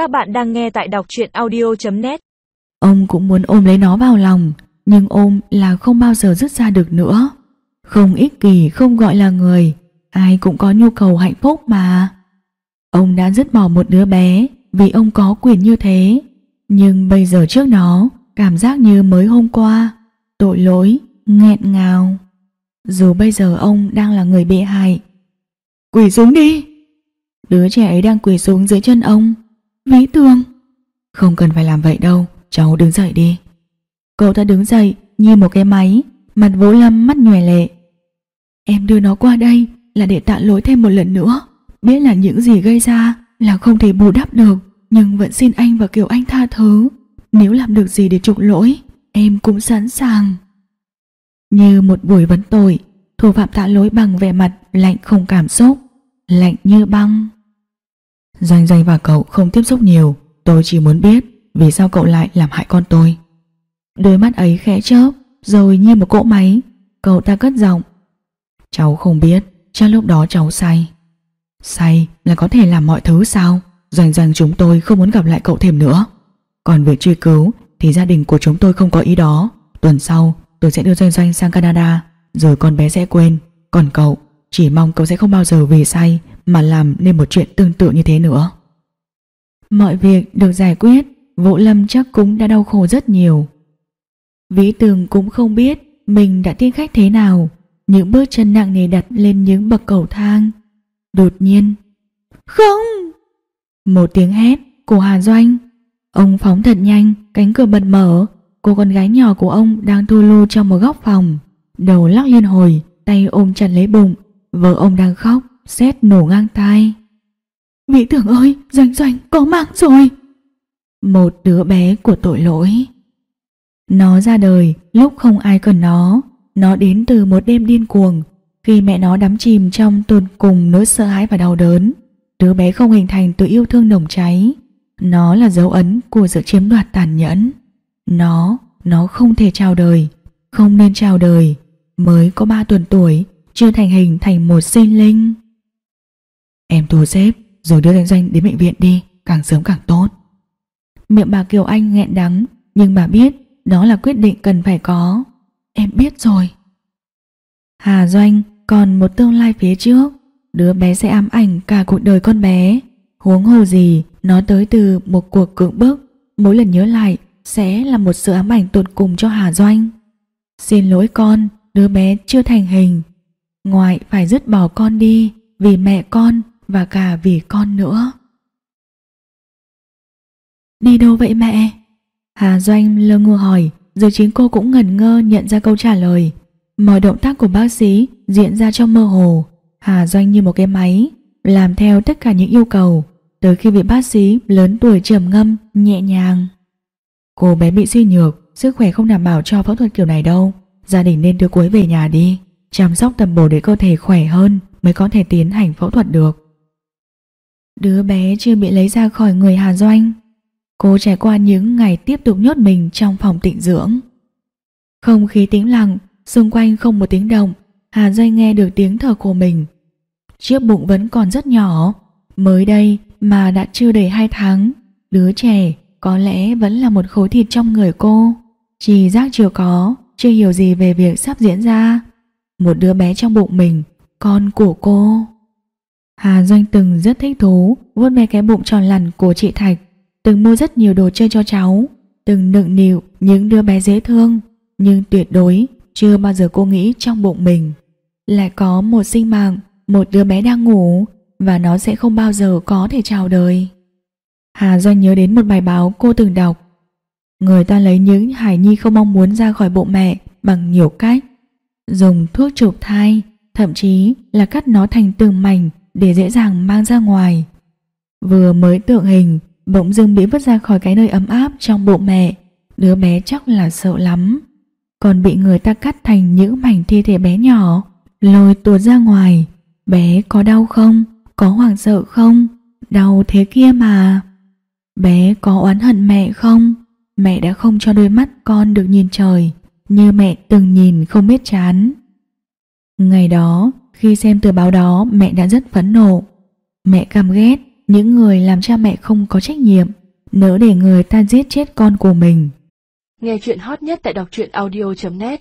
Các bạn đang nghe tại đọc truyện audio.net Ông cũng muốn ôm lấy nó vào lòng, nhưng ôm là không bao giờ dứt ra được nữa. Không ích kỷ không gọi là người, ai cũng có nhu cầu hạnh phúc mà. Ông đã dứt bỏ một đứa bé vì ông có quyền như thế, nhưng bây giờ trước nó, cảm giác như mới hôm qua, tội lỗi, nghẹn ngào. Dù bây giờ ông đang là người bị hại. Quỳ xuống đi! Đứa trẻ ấy đang quỳ xuống dưới chân ông. Vĩ tường! Không cần phải làm vậy đâu, cháu đứng dậy đi. Cậu ta đứng dậy như một cái máy, mặt vỗ lâm mắt nhòe lệ. Em đưa nó qua đây là để tạ lỗi thêm một lần nữa. Biết là những gì gây ra là không thể bù đắp được, nhưng vẫn xin anh và Kiều Anh tha thứ. Nếu làm được gì để trục lỗi, em cũng sẵn sàng. Như một buổi vấn tội, thủ phạm tạ lỗi bằng vẻ mặt lạnh không cảm xúc, lạnh như băng. Doanh Doanh và cậu không tiếp xúc nhiều, tôi chỉ muốn biết vì sao cậu lại làm hại con tôi. Đôi mắt ấy khẽ chớp, rồi như một cỗ máy, cậu ta cất giọng. Cháu không biết, chắc lúc đó cháu say. Say là có thể làm mọi thứ sao? Doanh Doanh chúng tôi không muốn gặp lại cậu thêm nữa. Còn việc truy cứu thì gia đình của chúng tôi không có ý đó. Tuần sau tôi sẽ đưa Doanh Doanh sang Canada, rồi con bé sẽ quên. Còn cậu, chỉ mong cậu sẽ không bao giờ vì say mà làm nên một chuyện tương tự như thế nữa. Mọi việc được giải quyết, Vũ Lâm chắc cũng đã đau khổ rất nhiều. Vĩ Tường cũng không biết mình đã tiên khách thế nào, những bước chân nặng nề đặt lên những bậc cầu thang. Đột nhiên, không! Một tiếng hét của Hà Doanh. Ông phóng thật nhanh, cánh cửa bật mở, cô con gái nhỏ của ông đang thu lô trong một góc phòng. Đầu lắc liên hồi, tay ôm chặt lấy bụng, vợ ông đang khóc, Xét nổ ngang tai. Mỹ tưởng ơi Doanh doanh có mạng rồi. Một đứa bé của tội lỗi. Nó ra đời lúc không ai cần nó. Nó đến từ một đêm điên cuồng. Khi mẹ nó đắm chìm trong tột cùng nỗi sợ hãi và đau đớn Đứa bé không hình thành từ yêu thương nồng cháy. Nó là dấu ấn của sự chiếm đoạt tàn nhẫn. Nó, nó không thể chào đời Không nên chào đời. Mới có 3 tuần tuổi Chưa thành hình thành một sinh linh. Em thu xếp rồi đưa Danh Danh đến bệnh viện đi, càng sớm càng tốt. Miệng bà Kiều Anh nghẹn đắng, nhưng bà biết đó là quyết định cần phải có. Em biết rồi. Hà Doanh còn một tương lai phía trước, đứa bé sẽ ám ảnh cả cuộc đời con bé. Huống hồ gì, nó tới từ một cuộc cưỡng bức, mỗi lần nhớ lại sẽ là một sự ám ảnh tột cùng cho Hà Doanh. Xin lỗi con, đứa bé chưa thành hình. Ngoại phải dứt bỏ con đi vì mẹ con và cả vì con nữa. Đi đâu vậy mẹ? Hà Doanh lơ ngơ hỏi, rồi chính cô cũng ngẩn ngơ nhận ra câu trả lời. Mọi động tác của bác sĩ diễn ra trong mơ hồ. Hà Doanh như một cái máy, làm theo tất cả những yêu cầu, tới khi vị bác sĩ lớn tuổi trầm ngâm, nhẹ nhàng. Cô bé bị suy nhược, sức khỏe không đảm bảo cho phẫu thuật kiểu này đâu. Gia đình nên đưa cô ấy về nhà đi, chăm sóc tầm bổ để cơ thể khỏe hơn mới có thể tiến hành phẫu thuật được. Đứa bé chưa bị lấy ra khỏi người Hà Doanh. Cô trải qua những ngày tiếp tục nhốt mình trong phòng tịnh dưỡng. Không khí tĩnh lặng, xung quanh không một tiếng động, Hà Doanh nghe được tiếng thở của mình. Chiếc bụng vẫn còn rất nhỏ, mới đây mà đã chưa đầy hai tháng, đứa trẻ có lẽ vẫn là một khối thịt trong người cô. Chỉ giác chưa có, chưa hiểu gì về việc sắp diễn ra. Một đứa bé trong bụng mình, con của cô. Hà Doanh từng rất thích thú vuốt ve cái bụng tròn lằn của chị Thạch, từng mua rất nhiều đồ chơi cho cháu, từng nựng nịu những đứa bé dễ thương, nhưng tuyệt đối chưa bao giờ cô nghĩ trong bụng mình lại có một sinh mạng, một đứa bé đang ngủ và nó sẽ không bao giờ có thể chào đời. Hà Doanh nhớ đến một bài báo cô từng đọc. Người ta lấy những hải nhi không mong muốn ra khỏi bụng mẹ bằng nhiều cách, dùng thuốc trục thai, thậm chí là cắt nó thành từng mảnh để dễ dàng mang ra ngoài. Vừa mới tượng hình, bỗng dưng bị vứt ra khỏi cái nơi ấm áp trong bụng mẹ, đứa bé chắc là sợ lắm. Còn bị người ta cắt thành những mảnh thi thể bé nhỏ, lôi tuột ra ngoài. Bé có đau không? Có hoảng sợ không? Đau thế kia mà. Bé có oán hận mẹ không? Mẹ đã không cho đôi mắt con được nhìn trời, như mẹ từng nhìn không biết chán. Ngày đó, khi xem tờ báo đó mẹ đã rất phẫn nộ. Mẹ căm ghét Những người làm cha mẹ không có trách nhiệm, nỡ để người ta giết chết con của mình. Nghe chuyện hot nhất tại đọc truyện audio.net